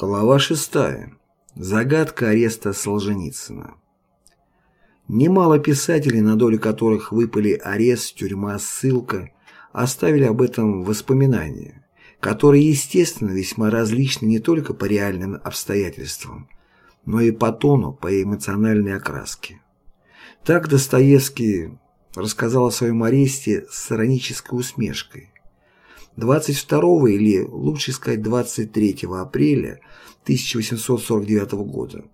Глава шестая. Загадка ареста Солженицына. Немало писателей, на долю которых выпали арест, тюрьма, ссылка, оставили об этом воспоминания, которые, естественно, весьма различны не только по реальным обстоятельствам, но и по тону, по эмоциональной окраске. Так Достоевский рассказал о своем аресте с иронической усмешкой. 22 или, лучше сказать, 23 апреля 1849 года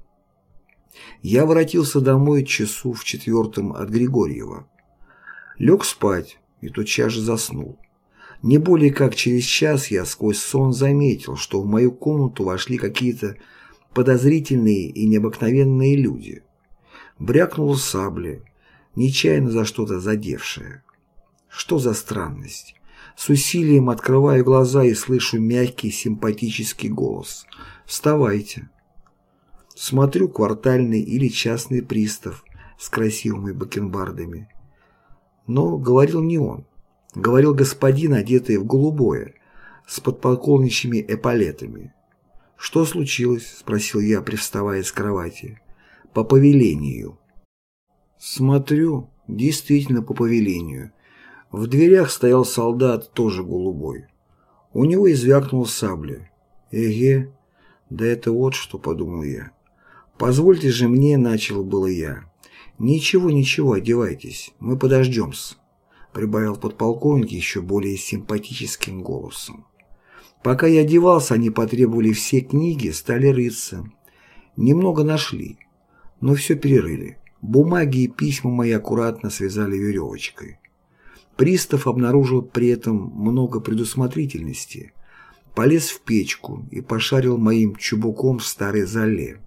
я воротился домой часу в четвертом от Григорьева. Лег спать и тотчас же заснул. Не более как через час я сквозь сон заметил, что в мою комнату вошли какие-то подозрительные и необыкновенные люди. Брякнула сабля, нечаянно за что-то задевшая. Что за странность? С усилием открываю глаза и слышу мягкий симпатический голос. «Вставайте». Смотрю квартальный или частный пристав с красивыми бакенбардами. Но говорил не он. Говорил господин, одетый в голубое, с подполковничьими эполетами. «Что случилось?» – спросил я, привставая с кровати. «По повелению». Смотрю, действительно по повелению. В дверях стоял солдат, тоже голубой. У него извякнула сабля. «Эге, да это вот что», — подумал я. «Позвольте же мне», — начал было я. «Ничего, ничего, одевайтесь, мы подождем-с», — прибавил подполковник еще более симпатическим голосом. Пока я одевался, они потребовали все книги, стали рыться. Немного нашли, но все перерыли. Бумаги и письма мои аккуратно связали веревочкой. Пристав обнаружил при этом много предусмотрительности. Полез в печку и пошарил моим чубуком в старой зале.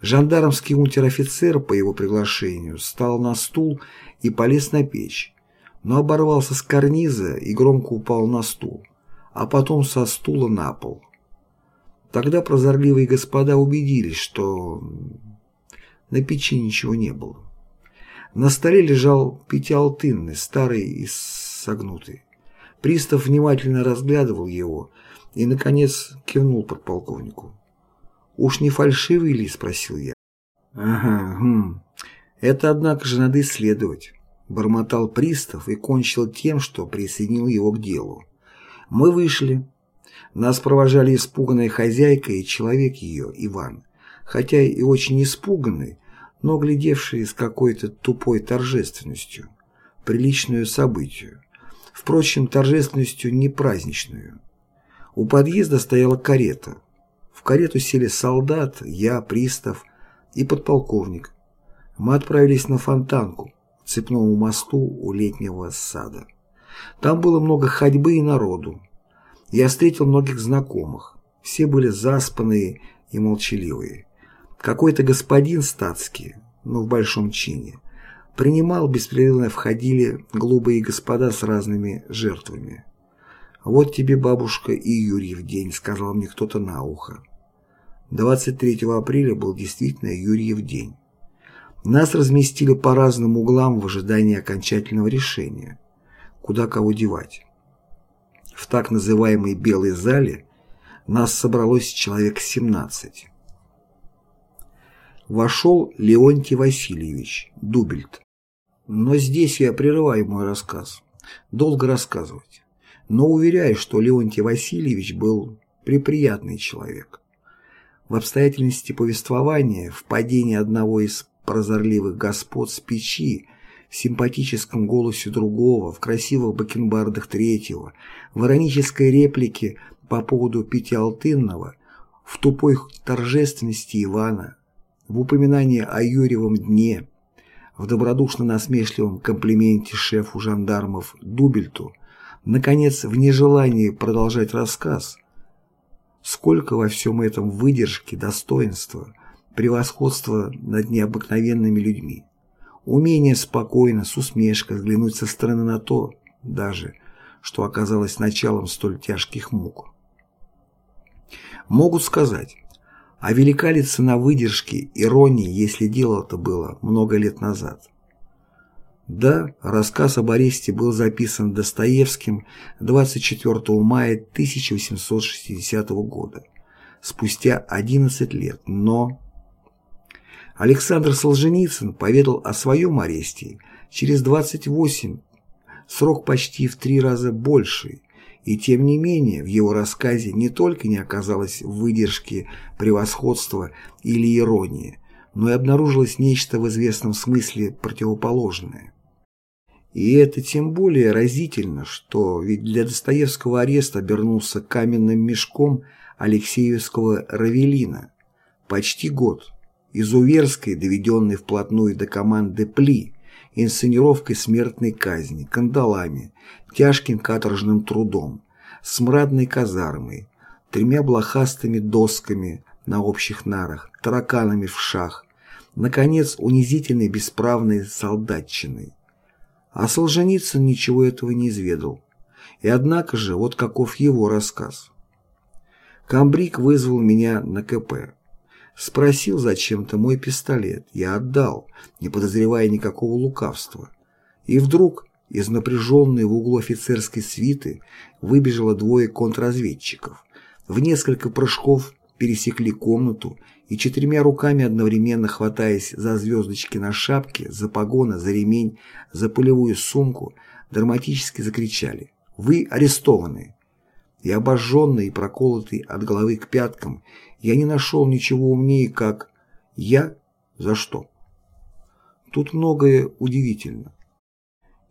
Жандармский унтер-офицер по его приглашению встал на стул и полез на печь, но оборвался с карниза и громко упал на стул, а потом со стула на пол. Тогда прозорливые господа убедились, что на печи ничего не было. На столе лежал пятиалтынный, старый и согнутый. Пристав внимательно разглядывал его и, наконец, кивнул подполковнику. «Уж не фальшивый ли?» – спросил я. «Ага, хм. Это, однако же, надо исследовать», – бормотал пристав и кончил тем, что присоединил его к делу. Мы вышли. Нас провожали испуганная хозяйка и человек ее, Иван. Хотя и очень испуганный, но глядевшие с какой-то тупой торжественностью, приличную событию. Впрочем, торжественностью не праздничную. У подъезда стояла карета. В карету сели солдат, я, пристав и подполковник. Мы отправились на фонтанку, к цепному мосту у летнего сада. Там было много ходьбы и народу. Я встретил многих знакомых. Все были заспанные и молчаливые. Какой-то господин статский, но в большом чине, принимал, беспрерывно входили глупые господа с разными жертвами. «Вот тебе, бабушка, и Юрьев день», — сказал мне кто-то на ухо. 23 апреля был действительно Юрьев день. Нас разместили по разным углам в ожидании окончательного решения, куда кого девать. В так называемой «белой зале» нас собралось человек 17 вошел Леонтий Васильевич, Дубельт. Но здесь я прерываю мой рассказ. Долго рассказывать. Но уверяю, что Леонтий Васильевич был приприятный человек. В обстоятельности повествования, в падении одного из прозорливых господ с печи, в симпатическом голосе другого, в красивых бакенбардах третьего, в иронической реплике по поводу Пятиалтынного, в тупой торжественности Ивана, в упоминании о Юрьевом дне, в добродушно-насмешливом комплименте шефу жандармов Дубельту, наконец, в нежелании продолжать рассказ. Сколько во всем этом выдержки, достоинства, превосходства над необыкновенными людьми. Умение спокойно, с усмешкой взглянуть со стороны на то, даже, что оказалось началом столь тяжких мук. Могут сказать, а велика ли цена выдержки, иронии, если дело это было много лет назад? Да, рассказ об аресте был записан Достоевским 24 мая 1860 года. спустя 11 лет, но... Александр Солженицын поведал о своем аресте через 28, срок почти в три раза больший, и тем не менее в его рассказе не только не оказалось выдержки, превосходства или иронии, но и обнаружилось нечто в известном смысле противоположное. И это тем более разительно, что ведь для Достоевского арест обернулся каменным мешком Алексеевского Равелина. Почти год. Изуверской, доведенной вплотную до команды «Пли», инсценировкой смертной казни, кандалами, тяжким каторжным трудом, смрадной казармой, тремя блохастыми досками на общих нарах, тараканами в шах, наконец, унизительной бесправной солдатчиной. А Солженицын ничего этого не изведал. И однако же, вот каков его рассказ. Камбрик вызвал меня на КП. Спросил зачем-то мой пистолет. Я отдал, не подозревая никакого лукавства. И вдруг из напряженной в углу офицерской свиты выбежало двое контрразведчиков. В несколько прыжков пересекли комнату и четырьмя руками одновременно хватаясь за звездочки на шапке, за погоны, за ремень, за полевую сумку, драматически закричали «Вы арестованы!» И обожженный и проколотый от головы к пяткам, я не нашел ничего умнее, как «Я? За что?» Тут многое удивительно.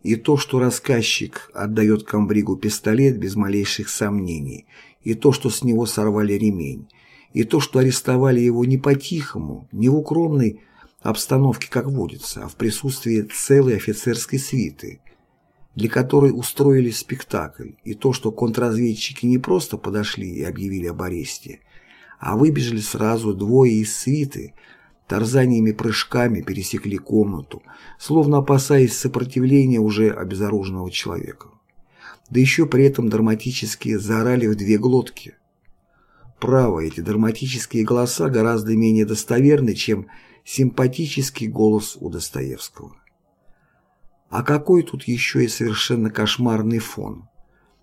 И то, что рассказчик отдает комбригу пистолет без малейших сомнений, и то, что с него сорвали ремень, и то, что арестовали его не по-тихому, не в укромной обстановке, как водится, а в присутствии целой офицерской свиты, для которой устроили спектакль, и то, что контрразведчики не просто подошли и объявили об аресте, а выбежали сразу двое из свиты, тарзаниями прыжками пересекли комнату, словно опасаясь сопротивления уже обезоруженного человека. Да еще при этом драматически заорали в две глотки. Право, эти драматические голоса гораздо менее достоверны, чем симпатический голос у Достоевского. А какой тут еще и совершенно кошмарный фон?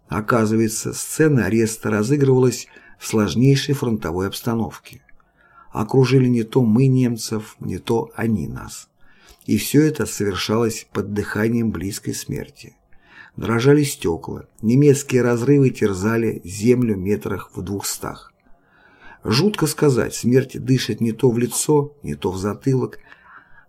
Оказывается, сцена ареста разыгрывалась в сложнейшей фронтовой обстановке. Окружили не то мы немцев, не то они нас. И все это совершалось под дыханием близкой смерти. Дрожали стекла, немецкие разрывы терзали землю метрах в двухстах. Жутко сказать, смерть дышит не то в лицо, не то в затылок,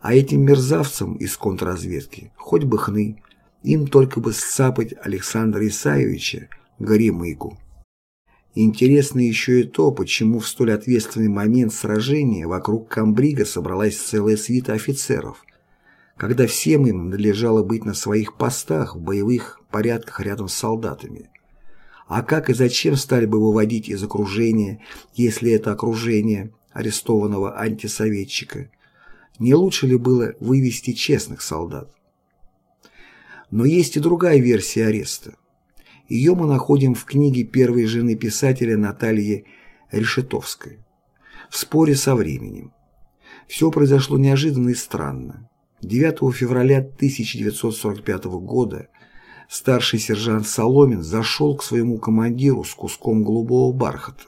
а этим мерзавцам из контрразведки хоть бы хны, им только бы сцапать Александра Исаевича, Горемыку. Интересно еще и то, почему в столь ответственный момент сражения вокруг Камбрига собралась целая свита офицеров, когда всем им надлежало быть на своих постах в боевых порядках рядом с солдатами. А как и зачем стали бы выводить из окружения, если это окружение арестованного антисоветчика? Не лучше ли было вывести честных солдат? Но есть и другая версия ареста. Ее мы находим в книге первой жены писателя Натальи Решетовской «В споре со временем». Все произошло неожиданно и странно. 9 февраля 1945 года старший сержант Соломин зашел к своему командиру с куском голубого бархата.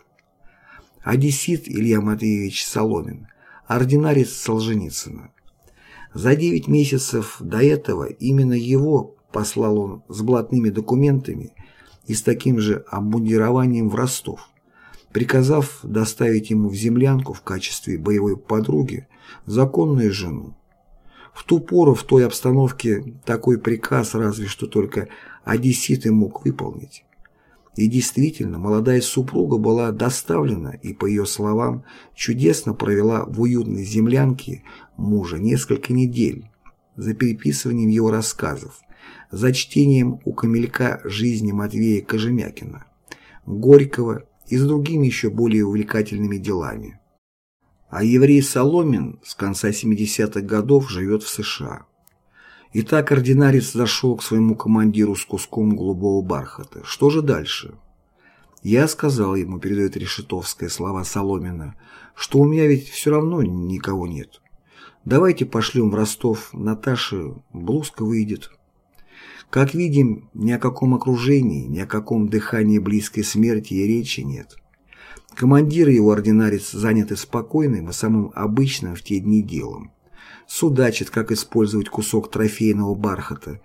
Одессит Илья Матвеевич Соломин, ординарец Солженицына. За девять месяцев до этого именно его послал он с блатными документами и с таким же обмундированием в Ростов, приказав доставить ему в землянку в качестве боевой подруги законную жену. В ту пору, в той обстановке, такой приказ разве что только одессит и мог выполнить. И действительно, молодая супруга была доставлена и, по ее словам, чудесно провела в уютной землянке мужа несколько недель за переписыванием его рассказов, за чтением у Камелька жизни Матвея Кожемякина, Горького и с другими еще более увлекательными делами. А еврей Соломин с конца 70-х годов живет в США. Итак, ординарец зашел к своему командиру с куском голубого бархата. Что же дальше? Я сказал ему, передает Решетовская слова Соломина, что у меня ведь все равно никого нет. Давайте пошлем в Ростов Наташе, блузка выйдет. Как видим, ни о каком окружении, ни о каком дыхании близкой смерти и речи нет. Командир его ординарец заняты спокойным и самым обычным в те дни делом. Судачит, как использовать кусок трофейного бархата.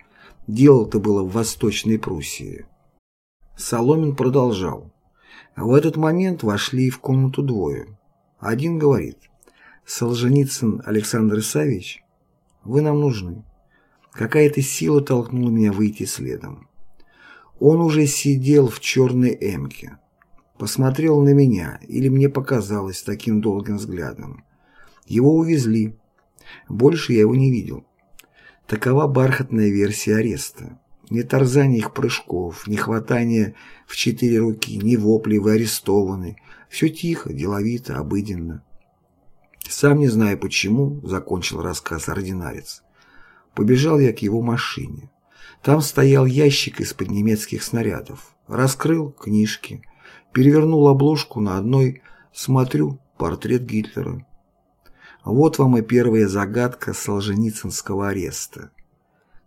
Дело-то было в Восточной Пруссии. Соломин продолжал. В этот момент вошли в комнату двое. Один говорит, «Солженицын Александр Исаевич, вы нам нужны». Какая-то сила толкнула меня выйти следом. Он уже сидел в черной эмке. Посмотрел на меня, или мне показалось таким долгим взглядом. Его увезли. Больше я его не видел. Такова бархатная версия ареста. Ни тарзания их прыжков, ни хватания в четыре руки, ни вопли «вы арестованы». Все тихо, деловито, обыденно. Сам не знаю почему, закончил рассказ ординарец. Побежал я к его машине. Там стоял ящик из-под немецких снарядов. Раскрыл книжки, перевернул обложку на одной, смотрю, портрет Гитлера. Вот вам и первая загадка Солженицынского ареста.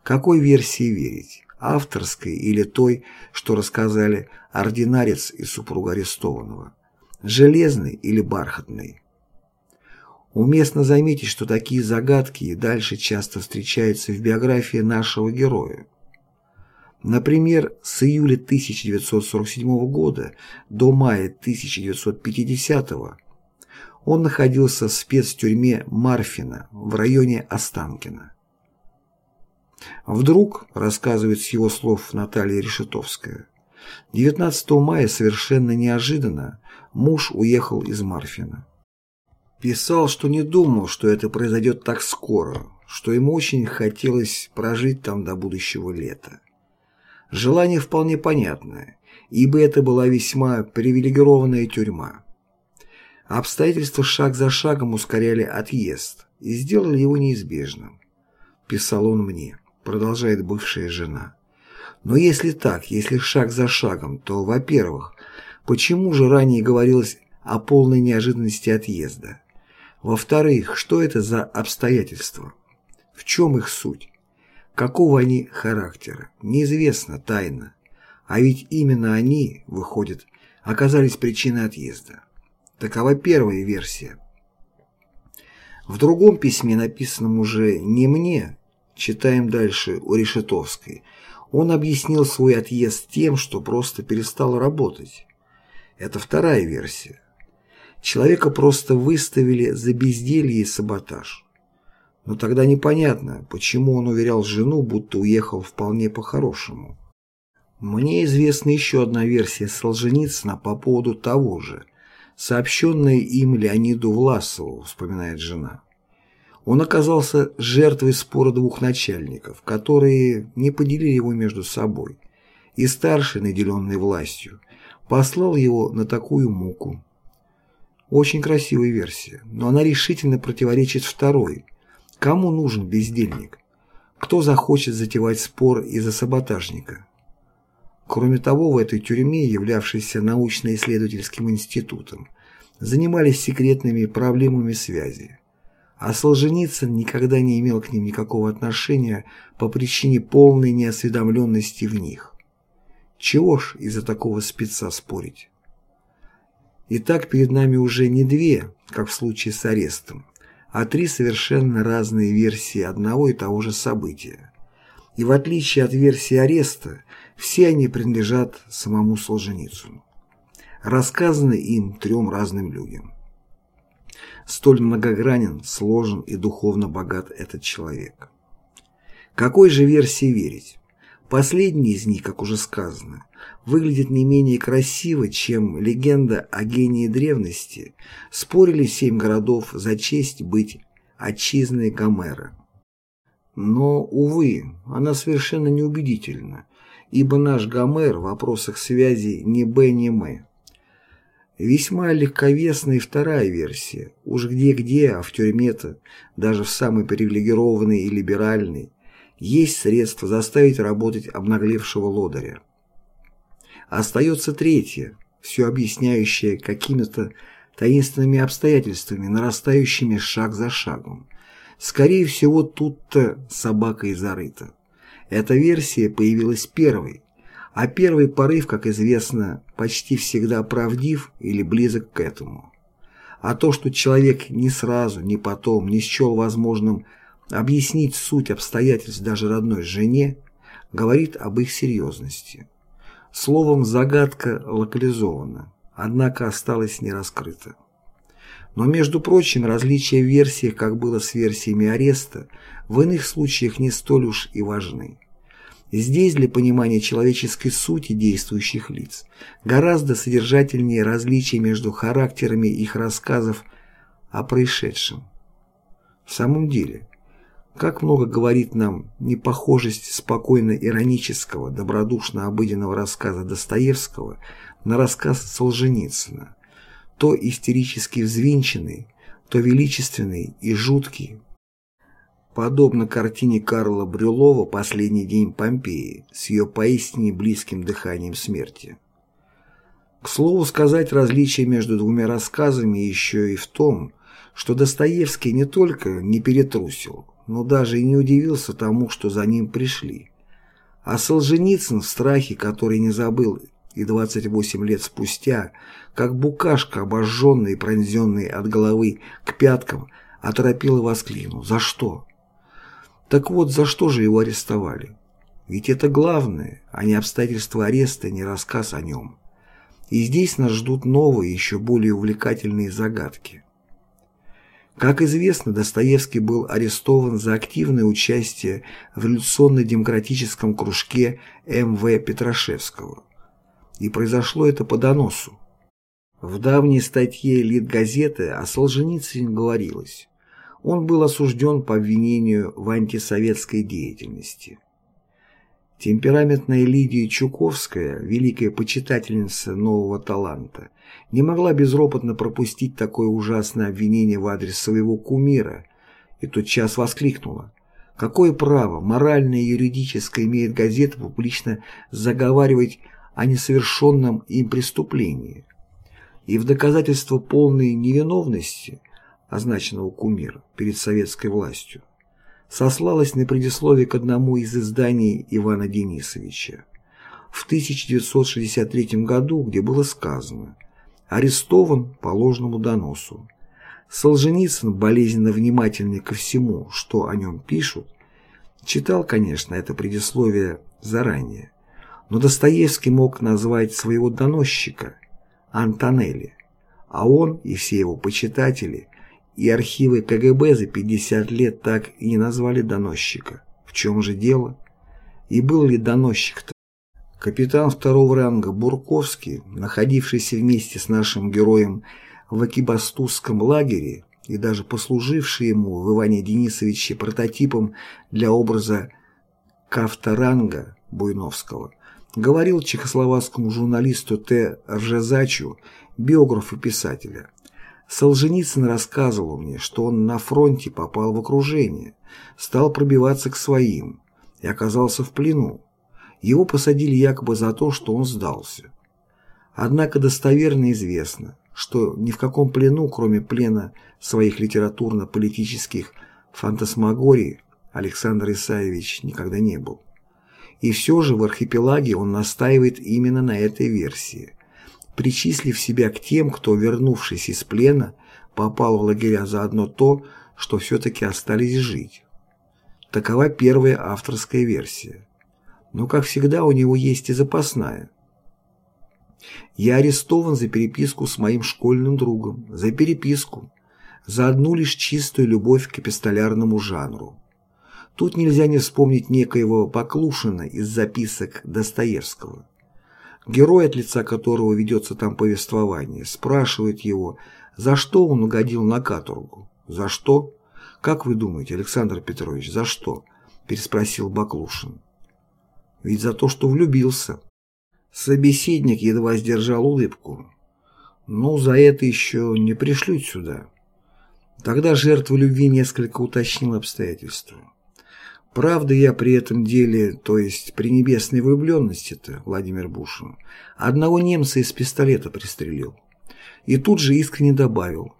Какой версии верить? Авторской или той, что рассказали ординарец и супруга арестованного? Железной или бархатной? Уместно заметить, что такие загадки и дальше часто встречаются в биографии нашего героя. Например, с июля 1947 года до мая 1950 он находился в спецтюрьме Марфина в районе Останкино. Вдруг, рассказывает с его слов Наталья Решетовская, 19 мая совершенно неожиданно муж уехал из Марфина. Писал, что не думал, что это произойдет так скоро, что ему очень хотелось прожить там до будущего лета. Желание вполне понятное, ибо это была весьма привилегированная тюрьма. Обстоятельства шаг за шагом ускоряли отъезд и сделали его неизбежным. Писал он мне, продолжает бывшая жена. Но если так, если шаг за шагом, то, во-первых, почему же ранее говорилось о полной неожиданности отъезда? Во-вторых, что это за обстоятельства? В чем их суть? Какого они характера? Неизвестно, тайна. А ведь именно они, выходит, оказались причиной отъезда. Такова первая версия. В другом письме, написанном уже не мне, читаем дальше у Решетовской, он объяснил свой отъезд тем, что просто перестал работать. Это вторая версия. Человека просто выставили за безделье и саботаж. Но тогда непонятно, почему он уверял жену, будто уехал вполне по-хорошему. Мне известна еще одна версия Солженицына по поводу того же, сообщенная им Леониду Власову, вспоминает жена. Он оказался жертвой спора двух начальников, которые не поделили его между собой, и старший, наделенный властью, послал его на такую муку. Очень красивая версия, но она решительно противоречит второй. Кому нужен бездельник? Кто захочет затевать спор из-за саботажника? Кроме того, в этой тюрьме, являвшейся научно-исследовательским институтом, занимались секретными проблемами связи. А Солженицын никогда не имел к ним никакого отношения по причине полной неосведомленности в них. Чего ж из-за такого спеца спорить? Итак, перед нами уже не две, как в случае с арестом, а три совершенно разные версии одного и того же события. И в отличие от версии ареста, все они принадлежат самому Солженицыну. Рассказаны им трем разным людям. Столь многогранен, сложен и духовно богат этот человек. Какой же версии верить? Последний из них, как уже сказано, выглядит не менее красиво, чем легенда о гении древности, спорили семь городов за честь быть отчизной Гомера. Но, увы, она совершенно неубедительна, ибо наш Гомер в вопросах связи не Б, не М. Весьма легковесная вторая версия. Уж где-где, а в тюрьме-то, даже в самой привилегированной и либеральной, есть средства заставить работать обнаглевшего лодыря. Остается третье, все объясняющее какими-то таинственными обстоятельствами, нарастающими шаг за шагом. Скорее всего, тут-то собака и зарыта. Эта версия появилась первой, А первый порыв, как известно, почти всегда правдив или близок к этому. А то, что человек не сразу, не потом не счел возможным объяснить суть обстоятельств даже родной жене, говорит об их серьезности. Словом, загадка локализована, однако осталась не раскрыта. Но, между прочим, различия в версиях, как было с версиями ареста, в иных случаях не столь уж и важны. Здесь для понимания человеческой сути действующих лиц гораздо содержательнее различия между характерами их рассказов о происшедшем. В самом деле, как много говорит нам непохожесть спокойно-иронического, добродушно-обыденного рассказа Достоевского на рассказ Солженицына, то истерически взвинченный, то величественный и жуткий, подобно картине Карла Брюлова «Последний день Помпеи» с ее поистине близким дыханием смерти. К слову сказать, различие между двумя рассказами еще и в том, что Достоевский не только не перетрусил, но даже и не удивился тому, что за ним пришли. А Солженицын в страхе, который не забыл и 28 лет спустя, как букашка, обожженный и пронзенный от головы к пяткам, оторопил и воскликнул «За что?». Так вот, за что же его арестовали? Ведь это главное, а не обстоятельства ареста, не рассказ о нем. И здесь нас ждут новые, еще более увлекательные загадки. Как известно, Достоевский был арестован за активное участие в революционно-демократическом кружке М.В. Петрашевского. И произошло это по доносу. В давней статье Литгазеты о Солженицыне говорилось, он был осужден по обвинению в антисоветской деятельности. Темпераментная Лидия Чуковская, великая почитательница нового таланта, не могла безропотно пропустить такое ужасное обвинение в адрес своего кумира и тотчас воскликнула. Какое право, моральное и юридическое, имеет газета публично заговаривать о несовершенном им преступлении? И в доказательство полной невиновности означенного кумира перед советской властью сослалась на предисловие к одному из изданий Ивана Денисовича в 1963 году, где было сказано «Арестован по ложному доносу». Солженицын, болезненно внимательный ко всему, что о нем пишут, читал, конечно, это предисловие заранее, но Достоевский мог назвать своего доносчика Антонелли, а он и все его почитатели и архивы КГБ за 50 лет так и не назвали доносчика. В чем же дело? И был ли доносчик-то? Капитан второго ранга Бурковский, находившийся вместе с нашим героем в Акибастузском лагере и даже послуживший ему в Иване Денисовиче прототипом для образа Кавторанга Буйновского, говорил чехословацкому журналисту Т. Ржезачу, биографу писателя, Солженицын рассказывал мне, что он на фронте попал в окружение, стал пробиваться к своим и оказался в плену. Его посадили якобы за то, что он сдался. Однако достоверно известно, что ни в каком плену, кроме плена своих литературно-политических фантасмагорий, Александр Исаевич никогда не был. И все же в архипелаге он настаивает именно на этой версии причислив себя к тем, кто, вернувшись из плена, попал в лагеря за одно то, что все-таки остались жить. Такова первая авторская версия. Но, как всегда, у него есть и запасная. Я арестован за переписку с моим школьным другом, за переписку, за одну лишь чистую любовь к эпистолярному жанру. Тут нельзя не вспомнить некоего Поклушина из записок Достоевского. Герой, от лица которого ведется там повествование, спрашивает его, за что он угодил на каторгу. «За что?» «Как вы думаете, Александр Петрович, за что?» – переспросил Баклушин. «Ведь за то, что влюбился». Собеседник едва сдержал улыбку. «Ну, за это еще не пришлют сюда». Тогда жертва любви несколько уточнил обстоятельства. Правда, я при этом деле, то есть при небесной влюбленности-то, Владимир Бушин, одного немца из пистолета пристрелил. И тут же искренне добавил,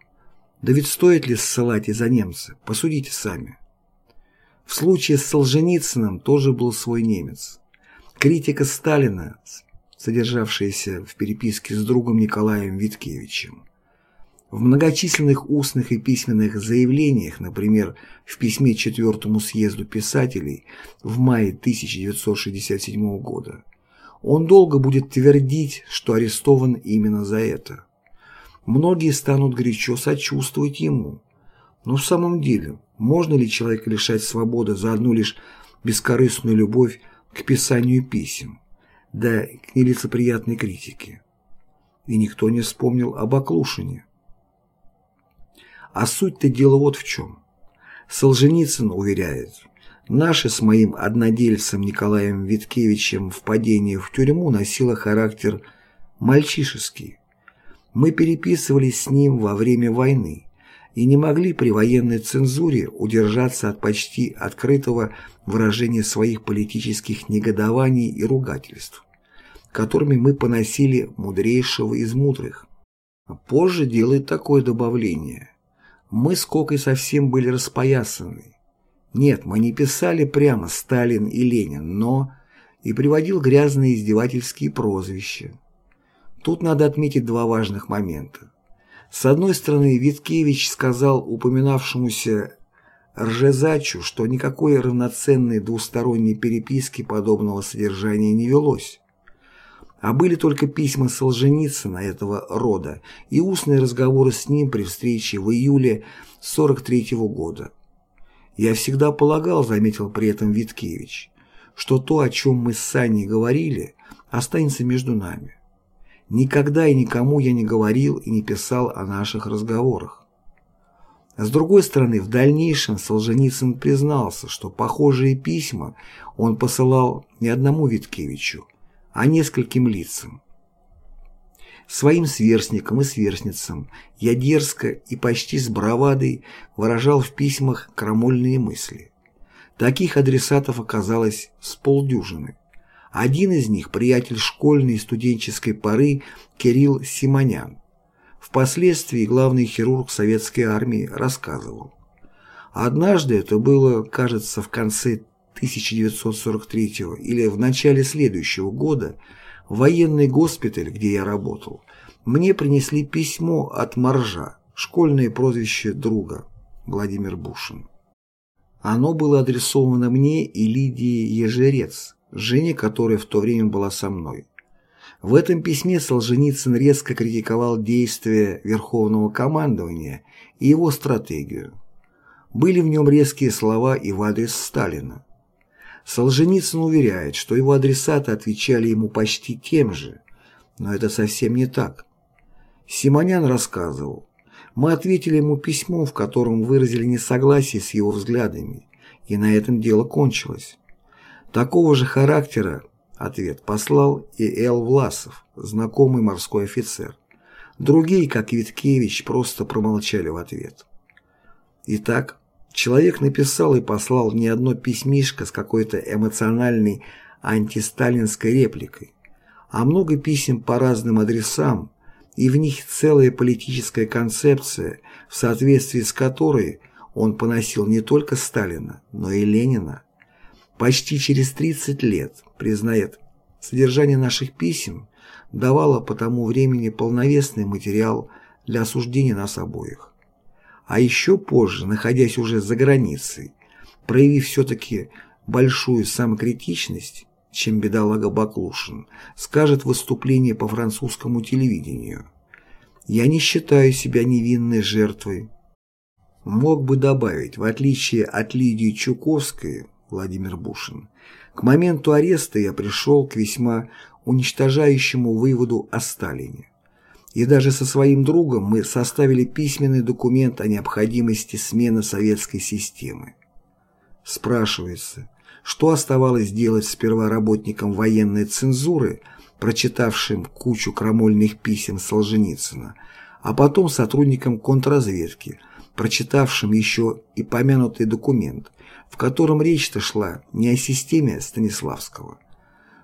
да ведь стоит ли ссылать из-за немца, посудите сами. В случае с Солженицыным тоже был свой немец. Критика Сталина, содержавшаяся в переписке с другом Николаем Виткевичем. В многочисленных устных и письменных заявлениях, например, в письме Четвертому съезду писателей в мае 1967 года, он долго будет твердить, что арестован именно за это. Многие станут горячо сочувствовать ему. Но в самом деле, можно ли человека лишать свободы за одну лишь бескорыстную любовь к писанию писем, да к нелицеприятной критике? И никто не вспомнил об Оклушине. А суть-то дела вот в чем. Солженицын уверяет, наше с моим однодельцем Николаем Виткевичем впадение в тюрьму носило характер мальчишеский. Мы переписывались с ним во время войны и не могли при военной цензуре удержаться от почти открытого выражения своих политических негодований и ругательств, которыми мы поносили мудрейшего из мудрых. Позже делает такое добавление. Мы с Кокой совсем были распоясаны. Нет, мы не писали прямо Сталин и Ленин, но и приводил грязные издевательские прозвища. Тут надо отметить два важных момента. С одной стороны, Виткевич сказал упоминавшемуся Ржезачу, что никакой равноценной двусторонней переписки подобного содержания не велось. А были только письма Солженицына этого рода и устные разговоры с ним при встрече в июле 43 -го года. «Я всегда полагал», — заметил при этом Виткевич, «что то, о чем мы с Саней говорили, останется между нами. Никогда и никому я не говорил и не писал о наших разговорах. С другой стороны, в дальнейшем Солженицын признался, что похожие письма он посылал не одному Виткевичу, а нескольким лицам. Своим сверстникам и сверстницам я дерзко и почти с бравадой выражал в письмах крамольные мысли. Таких адресатов оказалось с полдюжины. Один из них – приятель школьной и студенческой поры Кирилл Симонян. Впоследствии главный хирург советской армии рассказывал. Однажды, это было, кажется, в конце 1943 или в начале следующего года, в военный госпиталь, где я работал, мне принесли письмо от Маржа, школьное прозвище друга, Владимир Бушин. Оно было адресовано мне и Лидии Ежерец, Жене, которая в то время была со мной. В этом письме Солженицын резко критиковал действия Верховного командования и его стратегию. Были в нем резкие слова и в адрес Сталина. Солженицын уверяет, что его адресаты отвечали ему почти тем же, но это совсем не так. Симонян рассказывал, мы ответили ему письмом, в котором выразили несогласие с его взглядами, и на этом дело кончилось. Такого же характера ответ послал и Эл Власов, знакомый морской офицер. Другие, как Виткевич, просто промолчали в ответ. Итак, человек написал и послал не одно письмишко с какой-то эмоциональной антисталинской репликой, а много писем по разным адресам, и в них целая политическая концепция, в соответствии с которой он поносил не только Сталина, но и Ленина, почти через 30 лет, признает, содержание наших писем давало по тому времени полновесный материал для осуждения нас обоих. А еще позже, находясь уже за границей, проявив все-таки большую самокритичность, чем бедолага Баклушин, скажет выступление по французскому телевидению. «Я не считаю себя невинной жертвой». Мог бы добавить, в отличие от Лидии Чуковской, Владимир Бушин. К моменту ареста я пришел к весьма уничтожающему выводу о Сталине. И даже со своим другом мы составили письменный документ о необходимости смены советской системы. Спрашивается, что оставалось делать сперва работникам военной цензуры, прочитавшим кучу крамольных писем Солженицына, а потом сотрудникам контрразведки, прочитавшим еще и помянутый документ, в котором речь-то шла не о системе Станиславского.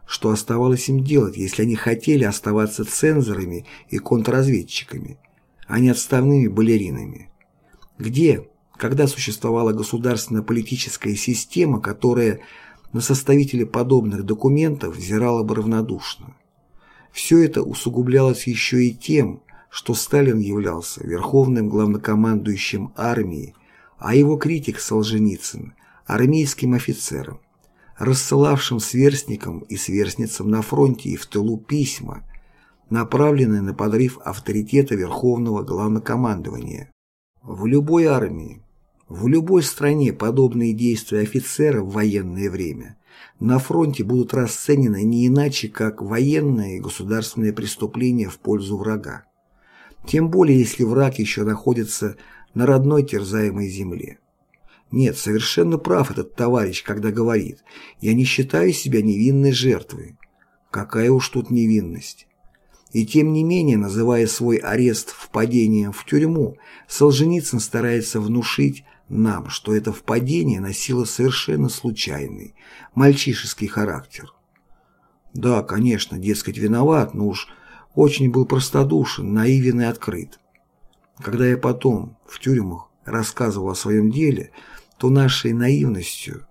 Что оставалось им делать, если они хотели оставаться цензорами и контрразведчиками, а не отставными балеринами? Где, когда существовала государственно-политическая система, которая на составителя подобных документов взирала бы равнодушно. Все это усугублялось еще и тем, что Сталин являлся верховным главнокомандующим армии, а его критик Солженицын – армейским офицером, рассылавшим сверстникам и сверстницам на фронте и в тылу письма, направленные на подрыв авторитета Верховного Главнокомандования. В любой армии, в любой стране подобные действия офицера в военное время на фронте будут расценены не иначе, как военное и государственное преступление в пользу врага. Тем более, если враг еще находится на родной терзаемой земле. Нет, совершенно прав этот товарищ, когда говорит «я не считаю себя невинной жертвой». Какая уж тут невинность. И тем не менее, называя свой арест впадением в тюрьму, Солженицын старается внушить нам, что это впадение носило совершенно случайный, мальчишеский характер. Да, конечно, дескать, виноват, но уж очень был простодушен, наивен и открыт. Когда я потом, в тюрьмах, рассказывал о своем деле, то нашей наивностью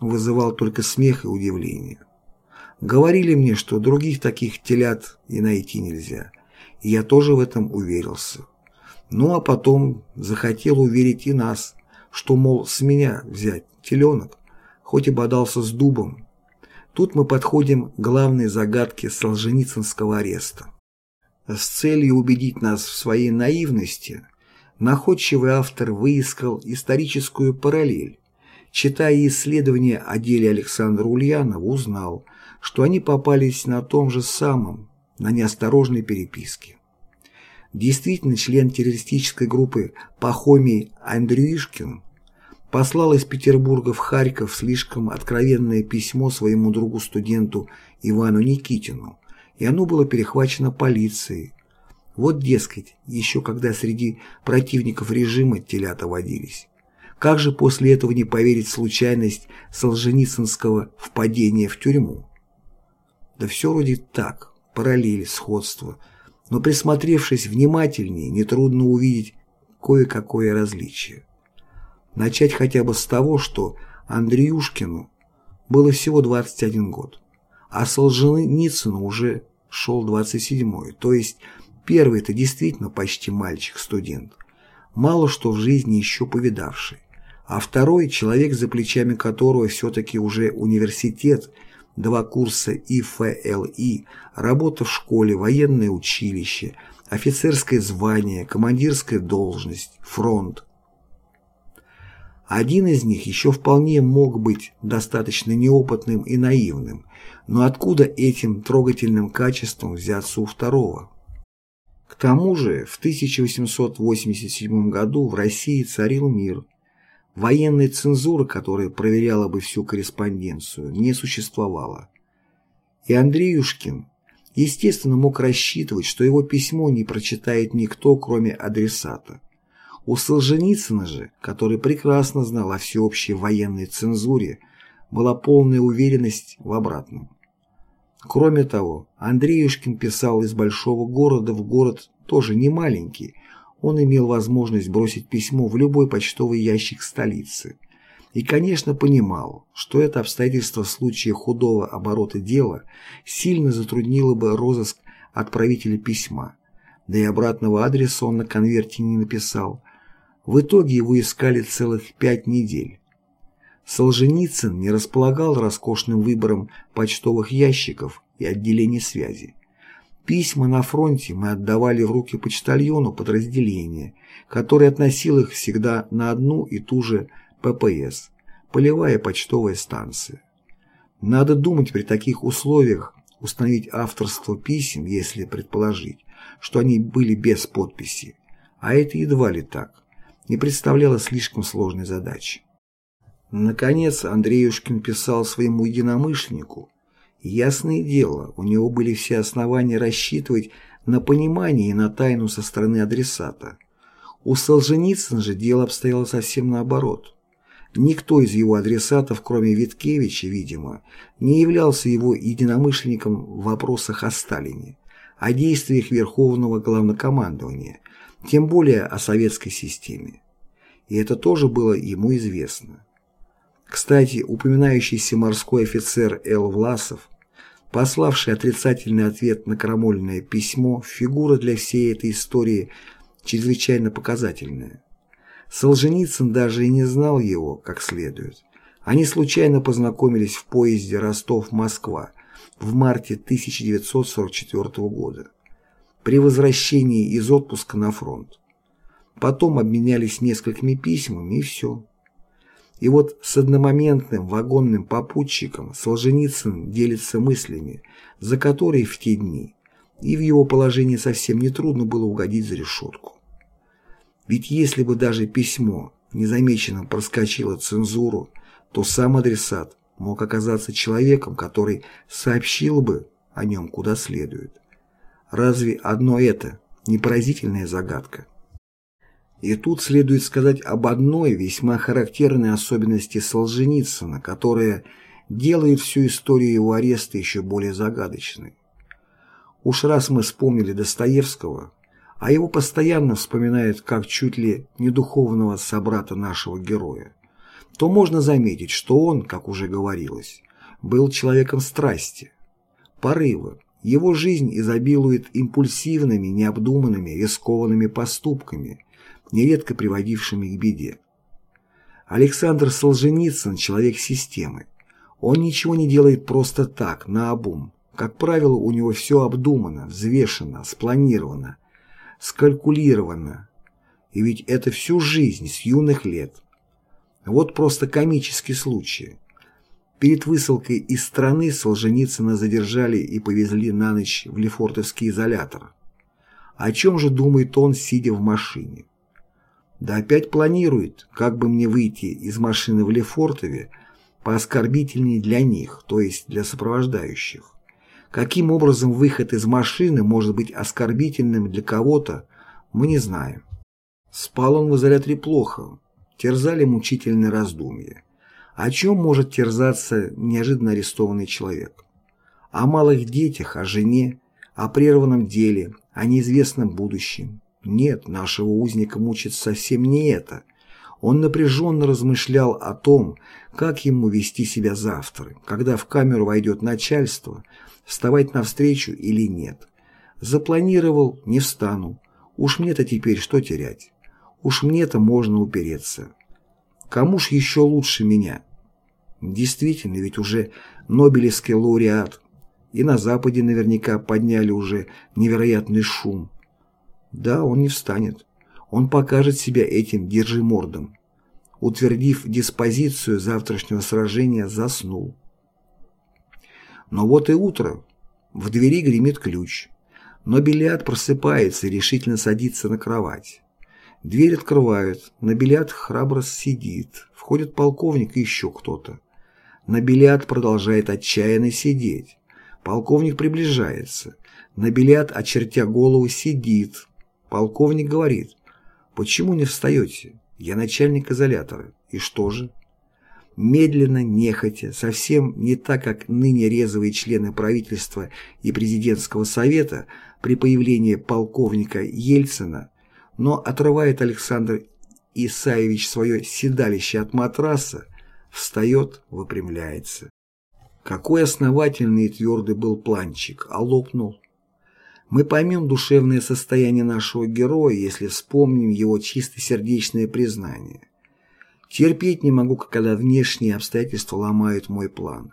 вызывал только смех и удивление. Говорили мне, что других таких телят и найти нельзя, и я тоже в этом уверился. Ну а потом захотел уверить и нас, что, мол, с меня взять теленок, хоть и бодался с дубом, Тут мы подходим к главной загадке Солженицынского ареста. С целью убедить нас в своей наивности, находчивый автор выискал историческую параллель. Читая исследования о деле Александра Ульянова, узнал, что они попались на том же самом, на неосторожной переписке. Действительно, член террористической группы Пахомий Андрюишкин послал из Петербурга в Харьков слишком откровенное письмо своему другу-студенту Ивану Никитину, и оно было перехвачено полицией. Вот, дескать, еще когда среди противников режима телята водились. Как же после этого не поверить случайность Солженицынского впадения в тюрьму? Да все вроде так, параллели, сходство, но присмотревшись внимательнее, нетрудно увидеть кое-какое различие. Начать хотя бы с того, что Андреюшкину было всего 21 год, а Солженицыну уже шел 27-й, то есть первый это действительно почти мальчик-студент, мало что в жизни еще повидавший, а второй – человек, за плечами которого все-таки уже университет, два курса ИФЛИ, работа в школе, военное училище, офицерское звание, командирская должность, фронт, один из них еще вполне мог быть достаточно неопытным и наивным, но откуда этим трогательным качеством взяться у второго? К тому же в 1887 году в России царил мир. Военной цензуры, которая проверяла бы всю корреспонденцию, не существовало. И Андреюшкин, естественно, мог рассчитывать, что его письмо не прочитает никто, кроме адресата. У Солженицына же, который прекрасно знал о всеобщей военной цензуре, была полная уверенность в обратном. Кроме того, Андреюшкин писал из большого города в город тоже не маленький, он имел возможность бросить письмо в любой почтовый ящик столицы. И, конечно, понимал, что это обстоятельство в случае худого оборота дела сильно затруднило бы розыск отправителя письма, да и обратного адреса он на конверте не написал, в итоге его искали целых пять недель. Солженицын не располагал роскошным выбором почтовых ящиков и отделений связи. Письма на фронте мы отдавали в руки почтальону подразделения, который относил их всегда на одну и ту же ППС – полевая почтовая станция. Надо думать при таких условиях установить авторство писем, если предположить, что они были без подписи, а это едва ли так не представляла слишком сложной задачи. Наконец Андреюшкин писал своему единомышленнику. Ясное дело, у него были все основания рассчитывать на понимание и на тайну со стороны адресата. У Солженицына же дело обстояло совсем наоборот. Никто из его адресатов, кроме Виткевича, видимо, не являлся его единомышленником в вопросах о Сталине, о действиях Верховного Главнокомандования, тем более о советской системе. И это тоже было ему известно. Кстати, упоминающийся морской офицер Эл Власов, пославший отрицательный ответ на крамольное письмо, фигура для всей этой истории чрезвычайно показательная. Солженицын даже и не знал его как следует. Они случайно познакомились в поезде Ростов-Москва в марте 1944 года при возвращении из отпуска на фронт. Потом обменялись несколькими письмами и все. И вот с одномоментным вагонным попутчиком Солженицын делится мыслями, за которые в те дни и в его положении совсем нетрудно было угодить за решетку. Ведь если бы даже письмо незамеченно проскочило цензуру, то сам адресат мог оказаться человеком, который сообщил бы о нем куда следует. Разве одно это не поразительная загадка? И тут следует сказать об одной весьма характерной особенности Солженицына, которая делает всю историю его ареста еще более загадочной. Уж раз мы вспомнили Достоевского, а его постоянно вспоминают как чуть ли не духовного собрата нашего героя, то можно заметить, что он, как уже говорилось, был человеком страсти, порыва. Его жизнь изобилует импульсивными, необдуманными, рискованными поступками, нередко приводившими к беде. Александр Солженицын – человек системы. Он ничего не делает просто так, наобум. Как правило, у него все обдумано, взвешено, спланировано, скалькулировано. И ведь это всю жизнь, с юных лет. Вот просто комический случай. Перед высылкой из страны Солженицына задержали и повезли на ночь в Лефортовский изолятор. О чем же думает он, сидя в машине? Да опять планирует, как бы мне выйти из машины в Лефортове пооскорбительнее для них, то есть для сопровождающих. Каким образом выход из машины может быть оскорбительным для кого-то, мы не знаем. Спал он в изоляторе плохо, терзали мучительные раздумья. О чем может терзаться неожиданно арестованный человек? О малых детях, о жене, о прерванном деле, о неизвестном будущем. Нет, нашего узника мучит совсем не это. Он напряженно размышлял о том, как ему вести себя завтра, когда в камеру войдет начальство, вставать навстречу или нет. Запланировал, не встану. Уж мне-то теперь что терять? Уж мне-то можно упереться. Кому ж еще лучше меня? Действительно, ведь уже Нобелевский лауреат. И на Западе наверняка подняли уже невероятный шум. Да, он не встанет. Он покажет себя этим держимордом. Утвердив диспозицию завтрашнего сражения, заснул. Но вот и утро. В двери гремит ключ. Но Белиад просыпается и решительно садится на кровать. Дверь открывают. На Белиад храбро сидит. Входит полковник и еще кто-то. На Белиад продолжает отчаянно сидеть. Полковник приближается. На Белиад, очертя голову, сидит. Полковник говорит, «Почему не встаете? Я начальник изолятора. И что же?» Медленно, нехотя, совсем не так, как ныне резвые члены правительства и президентского совета при появлении полковника Ельцина, но отрывает Александр Исаевич свое седалище от матраса, встает, выпрямляется. Какой основательный и твердый был планчик, а лопнул. Мы поймем душевное состояние нашего героя, если вспомним его чистосердечное признание. Терпеть не могу, когда внешние обстоятельства ломают мой план.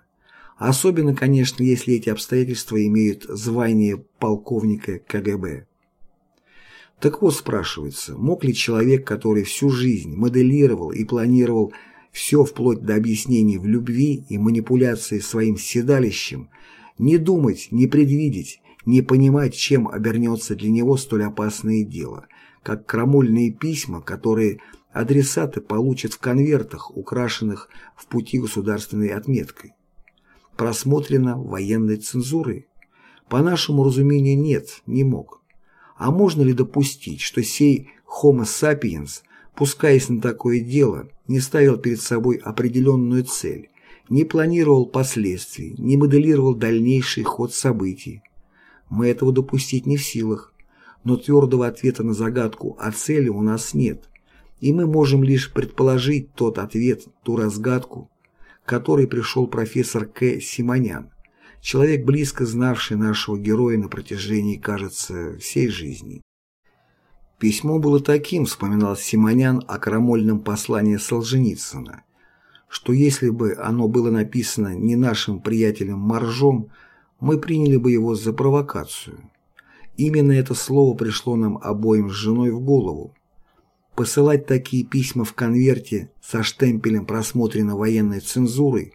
Особенно, конечно, если эти обстоятельства имеют звание полковника КГБ. Так вот, спрашивается, мог ли человек, который всю жизнь моделировал и планировал все вплоть до объяснений в любви и манипуляции своим седалищем, не думать, не предвидеть, не понимать, чем обернется для него столь опасное дело, как крамольные письма, которые адресаты получат в конвертах, украшенных в пути государственной отметкой. Просмотрено военной цензурой? По нашему разумению нет, не мог. А можно ли допустить, что сей Homo sapiens, пускаясь на такое дело, не ставил перед собой определенную цель, не планировал последствий, не моделировал дальнейший ход событий, мы этого допустить не в силах, но твердого ответа на загадку о цели у нас нет, и мы можем лишь предположить тот ответ, ту разгадку, к которой пришел профессор К. Симонян, человек, близко знавший нашего героя на протяжении, кажется, всей жизни. Письмо было таким, вспоминал Симонян о крамольном послании Солженицына, что если бы оно было написано не нашим приятелем Маржом, мы приняли бы его за провокацию. Именно это слово пришло нам обоим с женой в голову. Посылать такие письма в конверте со штемпелем просмотрено военной цензурой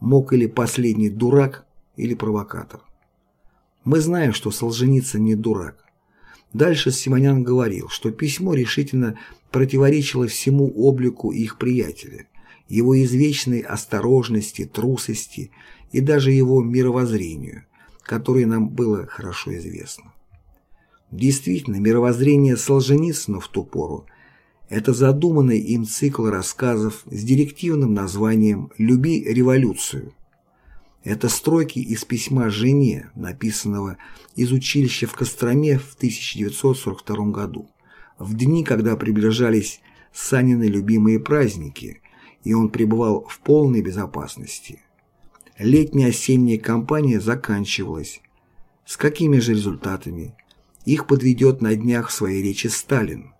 мог или последний дурак, или провокатор. Мы знаем, что Солженицын не дурак. Дальше Симонян говорил, что письмо решительно противоречило всему облику их приятеля, его извечной осторожности, трусости и даже его мировоззрению, которое нам было хорошо известно. Действительно, мировоззрение Солженицына в ту пору – это задуманный им цикл рассказов с директивным названием «Люби революцию». Это строки из письма жене, написанного из училища в Костроме в 1942 году, в дни, когда приближались Санины любимые праздники, и он пребывал в полной безопасности. Летняя осенняя кампания заканчивалась. С какими же результатами? Их подведет на днях в своей речи Сталин.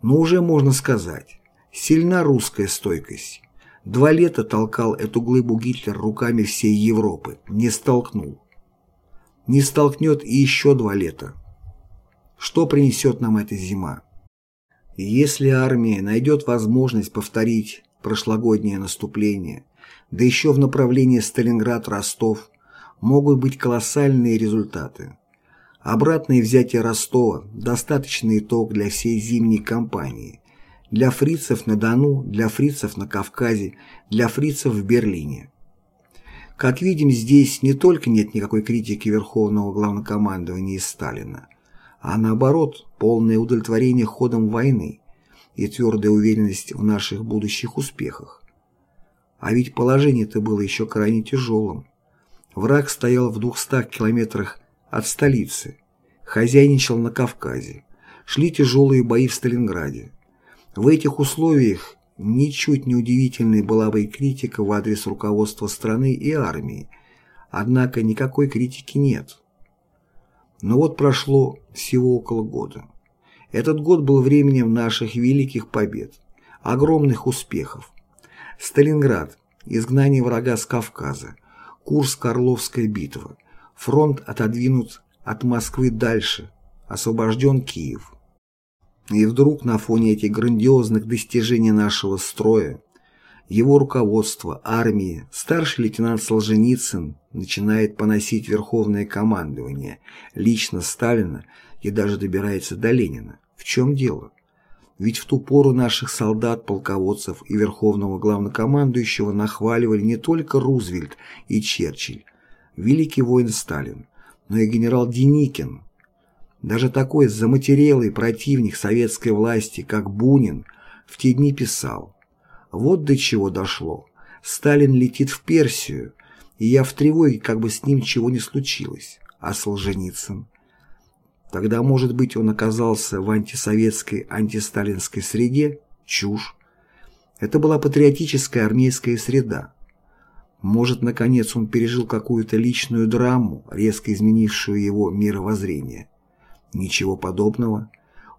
Но уже можно сказать, сильна русская стойкость. Два лета толкал эту глыбу Гитлер руками всей Европы, не столкнул. Не столкнет и еще два лета. Что принесет нам эта зима? если армия найдет возможность повторить прошлогоднее наступление, да еще в направлении Сталинград-Ростов, могут быть колоссальные результаты. Обратное взятие Ростова – достаточный итог для всей зимней кампании, для фрицев на Дону, для фрицев на Кавказе, для фрицев в Берлине. Как видим, здесь не только нет никакой критики Верховного Главнокомандования и Сталина, а наоборот, полное удовлетворение ходом войны и твердая уверенность в наших будущих успехах. А ведь положение-то было еще крайне тяжелым. Враг стоял в двухстах километрах от столицы, хозяйничал на Кавказе, шли тяжелые бои в Сталинграде. В этих условиях ничуть не удивительной была бы и критика в адрес руководства страны и армии, однако никакой критики нет. Но вот прошло всего около года. Этот год был временем наших великих побед, огромных успехов. Сталинград, изгнание врага с Кавказа, Курск-Орловская битва, фронт отодвинут от Москвы дальше, освобожден Киев. И вдруг на фоне этих грандиозных достижений нашего строя, его руководства, армии, старший лейтенант Солженицын начинает поносить верховное командование, лично Сталина и даже добирается до Ленина. В чем дело? Ведь в ту пору наших солдат, полководцев и верховного главнокомандующего нахваливали не только Рузвельт и Черчилль, великий воин Сталин, но и генерал Деникин, даже такой заматерелый противник советской власти, как Бунин, в те дни писал «Вот до чего дошло. Сталин летит в Персию, и я в тревоге, как бы с ним чего не случилось. А Солженицын? Тогда, может быть, он оказался в антисоветской, антисталинской среде? Чушь. Это была патриотическая армейская среда. Может, наконец, он пережил какую-то личную драму, резко изменившую его мировоззрение. Ничего подобного.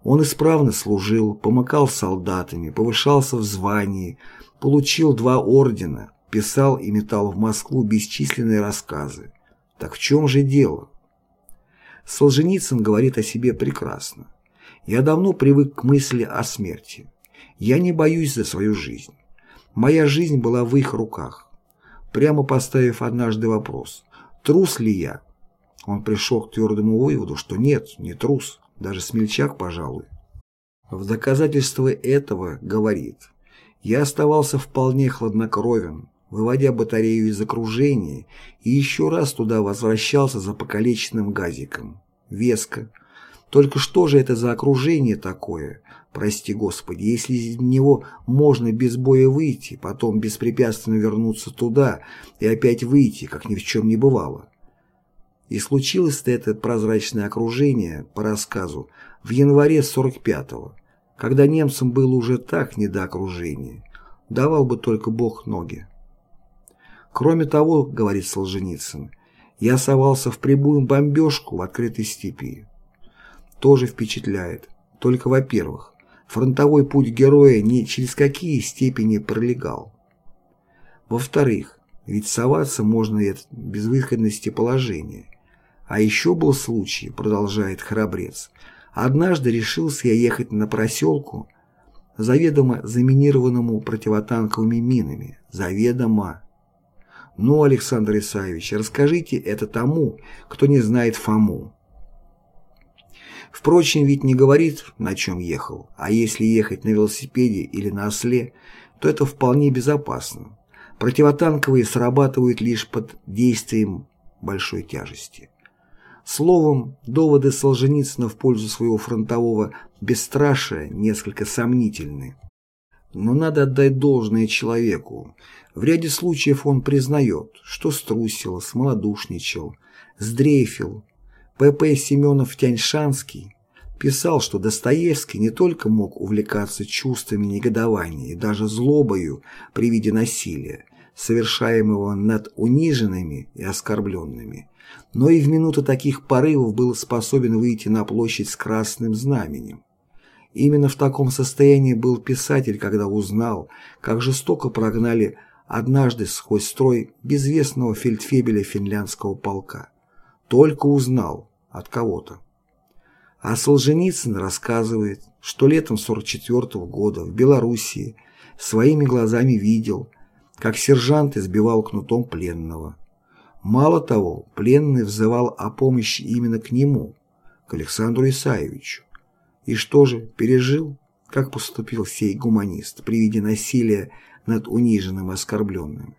Он исправно служил, помыкал солдатами, повышался в звании, получил два ордена, писал и метал в Москву бесчисленные рассказы. Так в чем же дело? Солженицын говорит о себе прекрасно. Я давно привык к мысли о смерти. Я не боюсь за свою жизнь. Моя жизнь была в их руках. Прямо поставив однажды вопрос, трус ли я, он пришел к твердому выводу, что нет, не трус, даже смельчак, пожалуй. В доказательство этого говорит, я оставался вполне хладнокровен, выводя батарею из окружения и еще раз туда возвращался за покалеченным газиком. Веско. Только что же это за окружение такое, прости господи, если из него можно без боя выйти, потом беспрепятственно вернуться туда и опять выйти, как ни в чем не бывало. И случилось-то это прозрачное окружение, по рассказу, в январе 45-го, когда немцам было уже так не до окружения. Давал бы только Бог ноги. Кроме того, говорит Солженицын, я совался в прямую бомбежку в открытой степи. Тоже впечатляет. Только, во-первых, фронтовой путь героя ни через какие степени пролегал. Во-вторых, ведь соваться можно и от безвыходности положения. А еще был случай, продолжает храбрец, однажды решился я ехать на проселку, заведомо заминированному противотанковыми минами. Заведомо. Ну, Александр Исаевич, расскажите это тому, кто не знает Фому. Впрочем, ведь не говорит, на чем ехал, а если ехать на велосипеде или на осле, то это вполне безопасно. Противотанковые срабатывают лишь под действием большой тяжести. Словом, доводы Солженицына в пользу своего фронтового бесстрашия несколько сомнительны. Но надо отдать должное человеку. В ряде случаев он признает, что струсил, смалодушничал, сдрейфил. П.П. Семенов-Тяньшанский писал, что Достоевский не только мог увлекаться чувствами негодования и даже злобою при виде насилия, совершаемого над униженными и оскорбленными, но и в минуты таких порывов был способен выйти на площадь с красным знаменем. Именно в таком состоянии был писатель, когда узнал, как жестоко прогнали однажды сквозь строй безвестного фельдфебеля финляндского полка. Только узнал от кого-то. А Солженицын рассказывает, что летом 44 -го года в Белоруссии своими глазами видел, как сержант избивал кнутом пленного. Мало того, пленный взывал о помощи именно к нему, к Александру Исаевичу. И что же, пережил, как поступил сей гуманист при виде насилия над униженным и оскорбленным?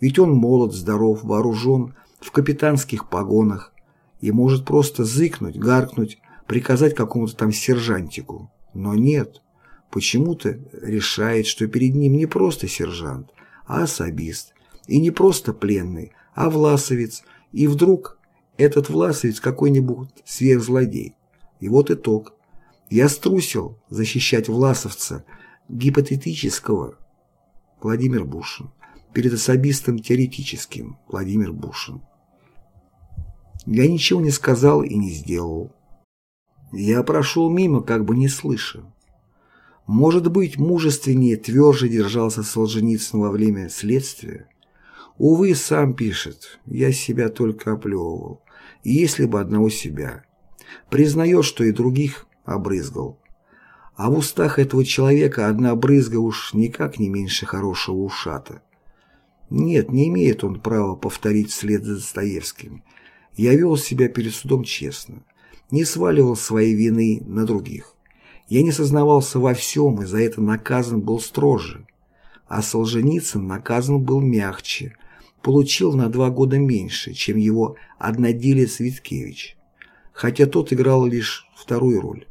Ведь он молод, здоров, вооружен, в капитанских погонах и может просто зыкнуть, гаркнуть, приказать какому-то там сержантику. Но нет, почему-то решает, что перед ним не просто сержант, а особист, и не просто пленный, а власовец, и вдруг этот власовец какой-нибудь сверхзлодей. И вот итог. Я струсил защищать власовца гипотетического Владимир Бушин перед особистом теоретическим Владимир Бушин. Я ничего не сказал и не сделал. Я прошел мимо, как бы не слыша. Может быть, мужественнее, тверже держался Солженицын во время следствия. Увы, сам пишет, я себя только оплевывал. Если бы одного себя. Признает, что и других обрызгал. А в устах этого человека одна брызга уж никак не меньше хорошего ушата. Нет, не имеет он права повторить вслед за Достоевским. Я вел себя перед судом честно, не сваливал своей вины на других. Я не сознавался во всем и за это наказан был строже. А Солженицын наказан был мягче, получил на два года меньше, чем его одноделец Виткевич, хотя тот играл лишь вторую роль.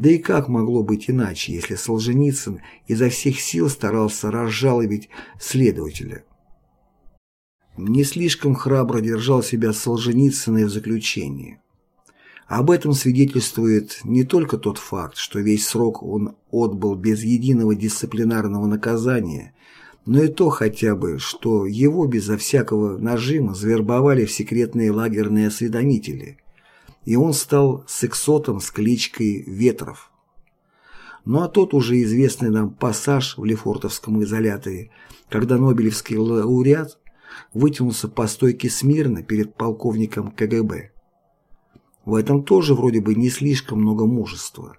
Да и как могло быть иначе, если Солженицын изо всех сил старался разжалобить следователя? Не слишком храбро держал себя Солженицын и в заключении. Об этом свидетельствует не только тот факт, что весь срок он отбыл без единого дисциплинарного наказания, но и то хотя бы, что его безо всякого нажима завербовали в секретные лагерные осведомители – и он стал сексотом с кличкой Ветров. Ну а тот уже известный нам пассаж в Лефортовском изоляторе, когда Нобелевский лауреат вытянулся по стойке смирно перед полковником КГБ. В этом тоже вроде бы не слишком много мужества.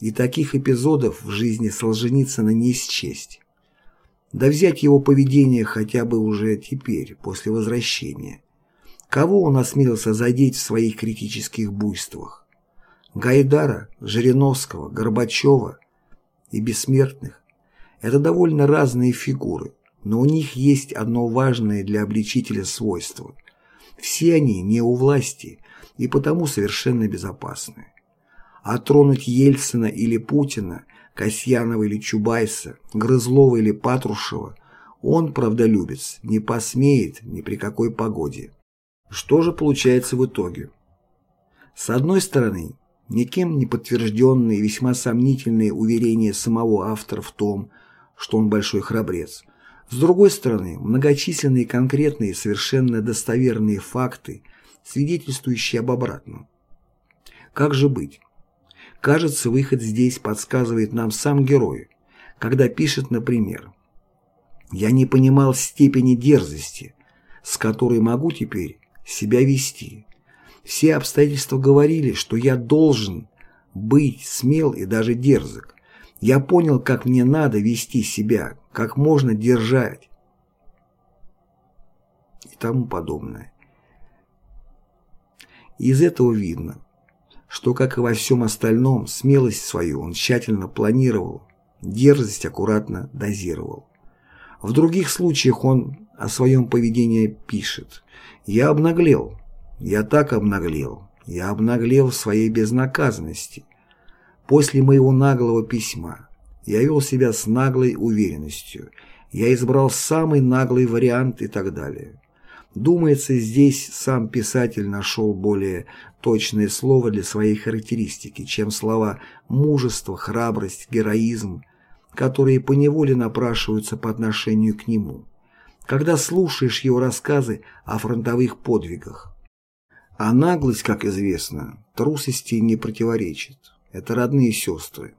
И таких эпизодов в жизни Солженицына не счесть. Да взять его поведение хотя бы уже теперь, после возвращения. Кого он осмелился задеть в своих критических буйствах? Гайдара, Жириновского, Горбачева и бессмертных. Это довольно разные фигуры, но у них есть одно важное для обличителя свойство. Все они не у власти и потому совершенно безопасны. А тронуть Ельцина или Путина, Касьянова или Чубайса, Грызлова или Патрушева он, правдолюбец, не посмеет ни при какой погоде. Что же получается в итоге? С одной стороны, никем не подтвержденные весьма сомнительные уверения самого автора в том, что он большой храбрец, С другой стороны, многочисленные конкретные совершенно достоверные факты, свидетельствующие об обратном. Как же быть? Кажется, выход здесь подсказывает нам сам герой, когда пишет, например, «Я не понимал степени дерзости, с которой могу теперь себя вести. Все обстоятельства говорили, что я должен быть смел и даже дерзок. Я понял, как мне надо вести себя, как можно держать и тому подобное. Из этого видно, что, как и во всем остальном, смелость свою он тщательно планировал, дерзость аккуратно дозировал. В других случаях он о своем поведении пишет «Я обнаглел, я так обнаглел, я обнаглел в своей безнаказанности. После моего наглого письма я вел себя с наглой уверенностью, я избрал самый наглый вариант и так далее. Думается, здесь сам писатель нашел более точное слово для своей характеристики, чем слова «мужество», «храбрость», «героизм», которые поневоле напрашиваются по отношению к нему, когда слушаешь его рассказы о фронтовых подвигах. А наглость, как известно, трусости не противоречит. Это родные сестры.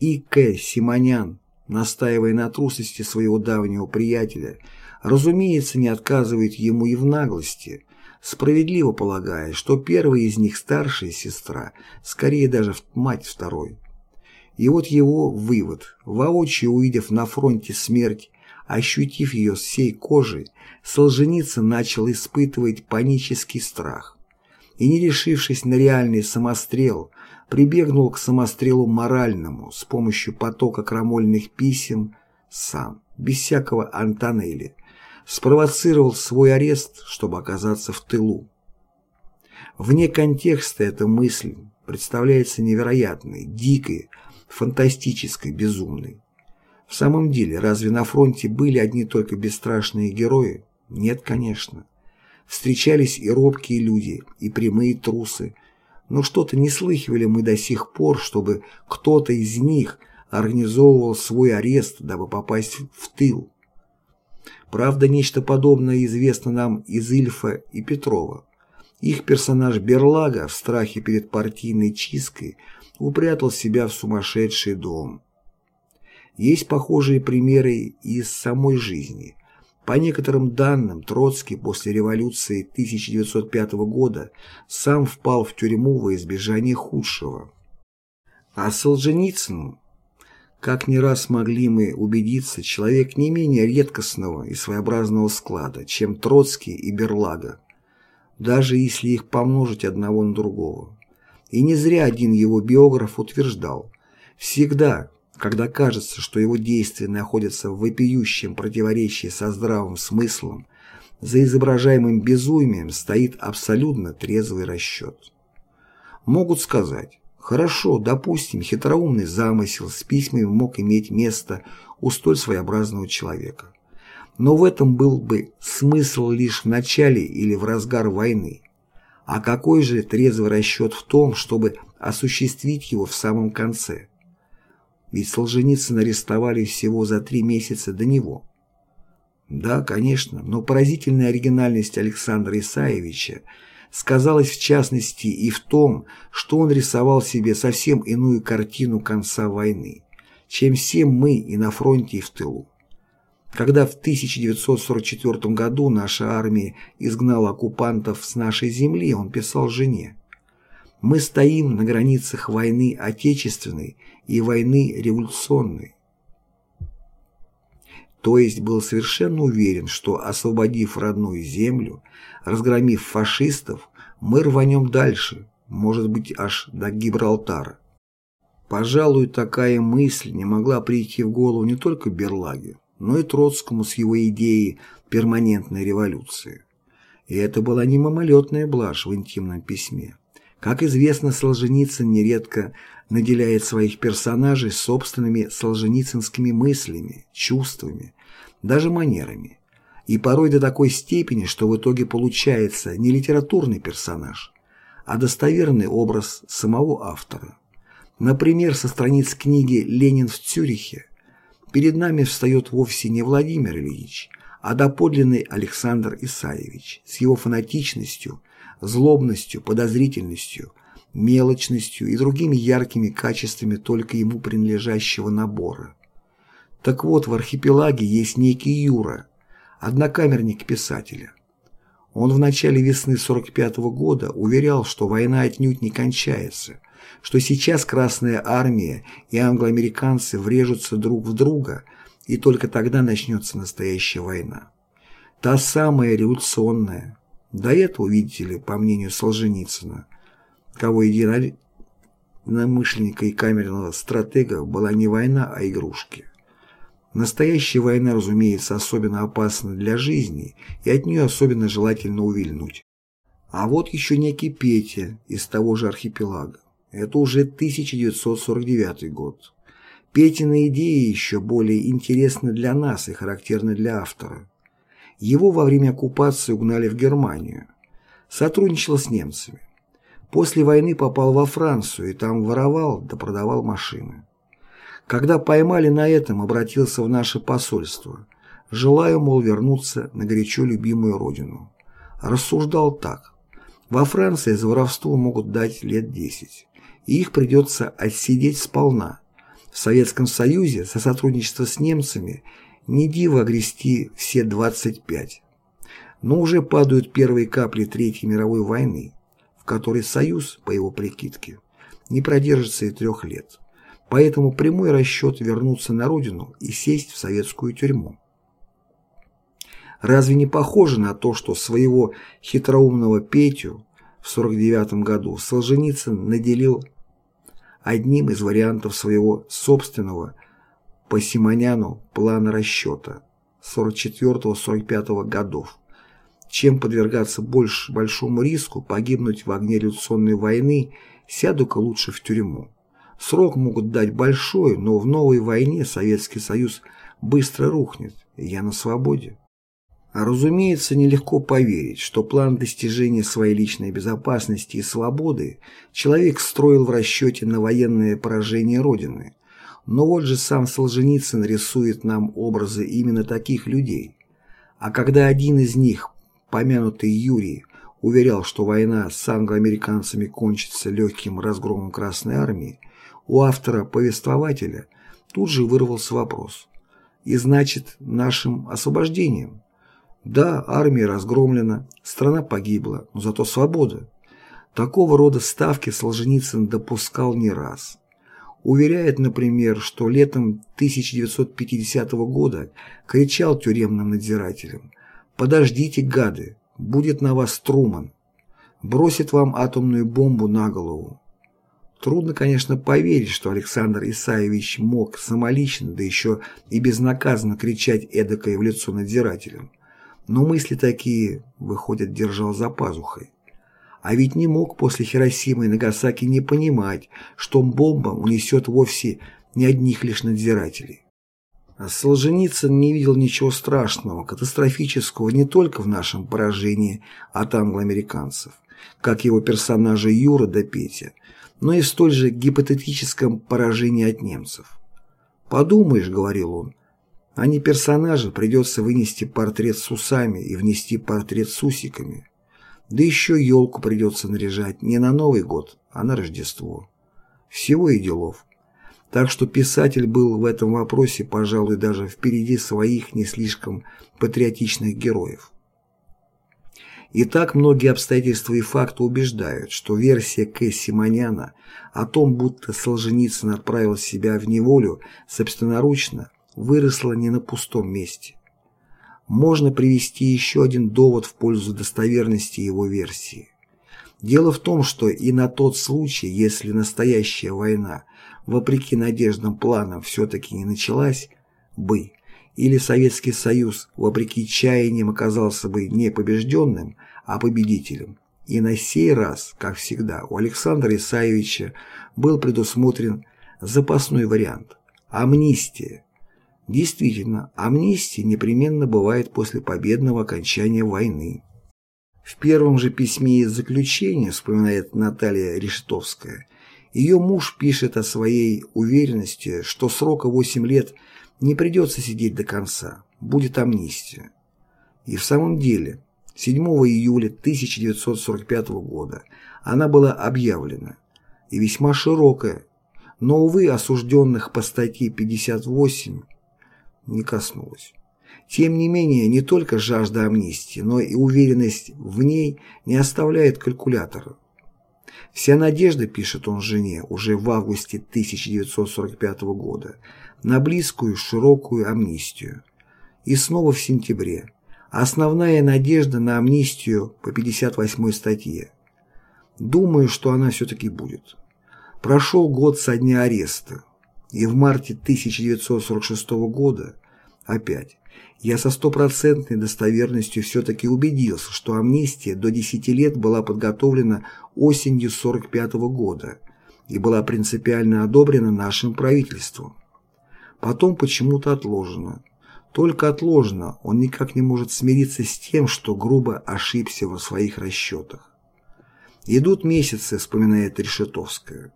И. К. Симонян, настаивая на трусости своего давнего приятеля, разумеется, не отказывает ему и в наглости, справедливо полагая, что первая из них старшая сестра, скорее даже мать второй. И вот его вывод, воочию увидев на фронте смерть, ощутив ее всей кожей, Солженицын начал испытывать панический страх. И не решившись на реальный самострел, прибегнул к самострелу моральному с помощью потока крамольных писем сам, без всякого Антонелли, спровоцировал свой арест, чтобы оказаться в тылу. Вне контекста эта мысль представляется невероятной, дикой, фантастической, безумной. В самом деле, разве на фронте были одни только бесстрашные герои? Нет, конечно. Встречались и робкие люди, и прямые трусы. Но что-то не слыхивали мы до сих пор, чтобы кто-то из них организовывал свой арест, дабы попасть в тыл. Правда, нечто подобное известно нам из Ильфа и Петрова. Их персонаж Берлага в страхе перед партийной чисткой упрятал себя в сумасшедший дом. Есть похожие примеры из самой жизни. По некоторым данным, Троцкий после революции 1905 года сам впал в тюрьму во избежание худшего. А Солженицын, как не раз могли мы убедиться, человек не менее редкостного и своеобразного склада, чем Троцкий и Берлага, даже если их помножить одного на другого. И не зря один его биограф утверждал, всегда, когда кажется, что его действия находятся в вопиющем противоречии со здравым смыслом, за изображаемым безумием стоит абсолютно трезвый расчет. Могут сказать, хорошо, допустим, хитроумный замысел с письмами мог иметь место у столь своеобразного человека. Но в этом был бы смысл лишь в начале или в разгар войны. А какой же трезвый расчет в том, чтобы осуществить его в самом конце – ведь Солженицына арестовали всего за три месяца до него. Да, конечно, но поразительная оригинальность Александра Исаевича сказалась в частности и в том, что он рисовал себе совсем иную картину конца войны, чем все мы и на фронте, и в тылу. Когда в 1944 году наша армия изгнала оккупантов с нашей земли, он писал жене мы стоим на границах войны Отечественной и войны революционной. То есть был совершенно уверен, что, освободив родную землю, разгромив фашистов, мы рванем дальше, может быть, аж до Гибралтара. Пожалуй, такая мысль не могла прийти в голову не только Берлаге, но и Троцкому с его идеей перманентной революции. И это была не мимолетная блажь в интимном письме. Как известно, Солженицын нередко наделяет своих персонажей собственными солженицынскими мыслями, чувствами, даже манерами. И порой до такой степени, что в итоге получается не литературный персонаж, а достоверный образ самого автора. Например, со страниц книги «Ленин в Цюрихе» перед нами встает вовсе не Владимир Ильич, а доподлинный Александр Исаевич с его фанатичностью, злобностью, подозрительностью, мелочностью и другими яркими качествами только ему принадлежащего набора. Так вот, в архипелаге есть некий Юра, однокамерник писателя. Он в начале весны 45 -го года уверял, что война отнюдь не кончается, что сейчас Красная Армия и англоамериканцы врежутся друг в друга, и только тогда начнется настоящая война. Та самая революционная. До этого, видите ли, по мнению Солженицына, кого единомышленника и камерного стратега была не война, а игрушки. Настоящая война, разумеется, особенно опасна для жизни, и от нее особенно желательно увильнуть. А вот еще некий Петя из того же архипелага. Это уже 1949 год. Петина идеи еще более интересны для нас и характерны для автора. Его во время оккупации угнали в Германию. Сотрудничал с немцами. После войны попал во Францию и там воровал да продавал машины. Когда поймали на этом, обратился в наше посольство. Желаю, мол, вернуться на горячо любимую родину. Рассуждал так. Во Франции за воровство могут дать лет 10, и их придется отсидеть сполна. В Советском Союзе за сотрудничество с немцами не диво огрести все 25. Но уже падают первые капли Третьей мировой войны, в которой Союз, по его прикидке, не продержится и трех лет. Поэтому прямой расчет вернуться на родину и сесть в советскую тюрьму. Разве не похоже на то, что своего хитроумного Петю в 49 году Солженицын наделил одним из вариантов своего собственного по Симоняну плана расчета 44-45 годов, чем подвергаться больше большому риску погибнуть в огне революционной войны, сяду-ка лучше в тюрьму. Срок могут дать большой, но в новой войне Советский Союз быстро рухнет, и я на свободе. А разумеется, нелегко поверить, что план достижения своей личной безопасности и свободы человек строил в расчете на военное поражение Родины. Но вот же сам Солженицын рисует нам образы именно таких людей. А когда один из них, помянутый Юрий, уверял, что война с англоамериканцами кончится легким разгромом Красной Армии, у автора-повествователя тут же вырвался вопрос. И значит, нашим освобождением? Да, армия разгромлена, страна погибла, но зато свобода. Такого рода ставки Солженицын допускал не раз. Уверяет, например, что летом 1950 года кричал тюремным надзирателям «Подождите, гады, будет на вас Труман, бросит вам атомную бомбу на голову». Трудно, конечно, поверить, что Александр Исаевич мог самолично, да еще и безнаказанно кричать эдакое в лицо надзирателям. Но мысли такие, выходят, держал за пазухой. А ведь не мог после Хиросимы и Нагасаки не понимать, что бомба унесет вовсе не одних лишь надзирателей. Солженицын не видел ничего страшного, катастрофического не только в нашем поражении от англоамериканцев, как его персонажи Юра да Петя, но и в столь же гипотетическом поражении от немцев. «Подумаешь», — говорил он, — «а не персонажа придется вынести портрет с усами и внести портрет с усиками. Да еще елку придется наряжать не на Новый год, а на Рождество. Всего и делов». Так что писатель был в этом вопросе, пожалуй, даже впереди своих не слишком патриотичных героев. И так многие обстоятельства и факты убеждают, что версия К. Симоняна о том, будто Солженицын отправил себя в неволю собственноручно, выросла не на пустом месте. Можно привести еще один довод в пользу достоверности его версии. Дело в том, что и на тот случай, если настоящая война, вопреки надеждам планам, все-таки не началась бы, или Советский Союз, вопреки чаяниям, оказался бы не побежденным, а победителем. И на сей раз, как всегда, у Александра Исаевича был предусмотрен запасной вариант – амнистия. Действительно, амнистия непременно бывает после победного окончания войны. В первом же письме из заключения, вспоминает Наталья Решетовская, ее муж пишет о своей уверенности, что срока 8 лет Не придется сидеть до конца, будет амнистия. И в самом деле, 7 июля 1945 года она была объявлена, и весьма широкая, но, увы, осужденных по статье 58 не коснулась. Тем не менее, не только жажда амнистии, но и уверенность в ней не оставляет калькулятора. Вся надежда, пишет он жене уже в августе 1945 года, на близкую широкую амнистию. И снова в сентябре. Основная надежда на амнистию по 58 статье. Думаю, что она все-таки будет. Прошел год со дня ареста, и в марте 1946 года опять я со стопроцентной достоверностью все-таки убедился, что амнистия до 10 лет была подготовлена осенью 1945 года и была принципиально одобрена нашим правительством. Потом почему-то отложена. Только отложено, он никак не может смириться с тем, что грубо ошибся во своих расчетах. Идут месяцы, вспоминает Решетовская.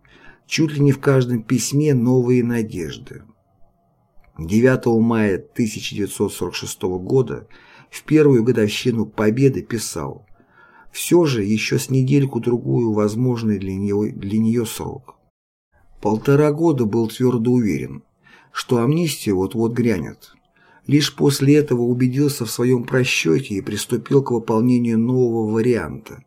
Чуть ли не в каждом письме новые надежды. 9 мая 1946 года, в первую годовщину Победы, писал «Все же еще с недельку-другую возможный для нее, для нее срок». Полтора года был твердо уверен, что амнистия вот-вот грянет. Лишь после этого убедился в своем просчете и приступил к выполнению нового варианта.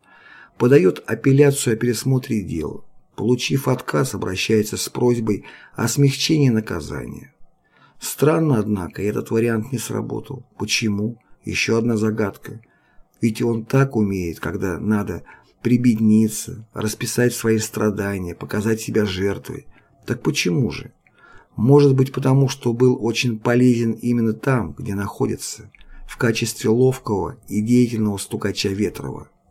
Подает апелляцию о пересмотре дела. Получив отказ, обращается с просьбой о смягчении наказания. Странно, однако, этот вариант не сработал. Почему? Еще одна загадка. Ведь он так умеет, когда надо прибедниться, расписать свои страдания, показать себя жертвой. Так почему же? Может быть, потому что был очень полезен именно там, где находится, в качестве ловкого и деятельного стукача Ветрова.